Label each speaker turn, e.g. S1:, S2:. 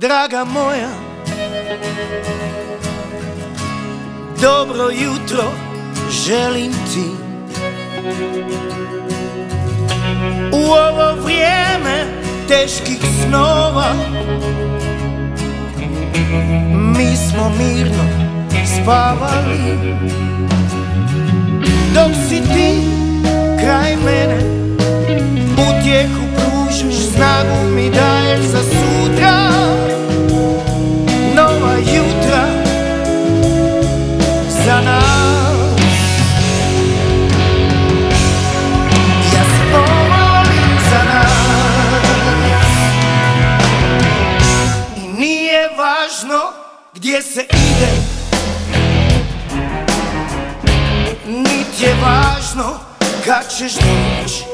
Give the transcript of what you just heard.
S1: draga moja. Dobro jutro želim ti. U ovo vrijeme teških snova Mi smo mirno spavali. Dok si ti kraj mene Utjehu gdje se ide. Nit je važno kad ćeš doći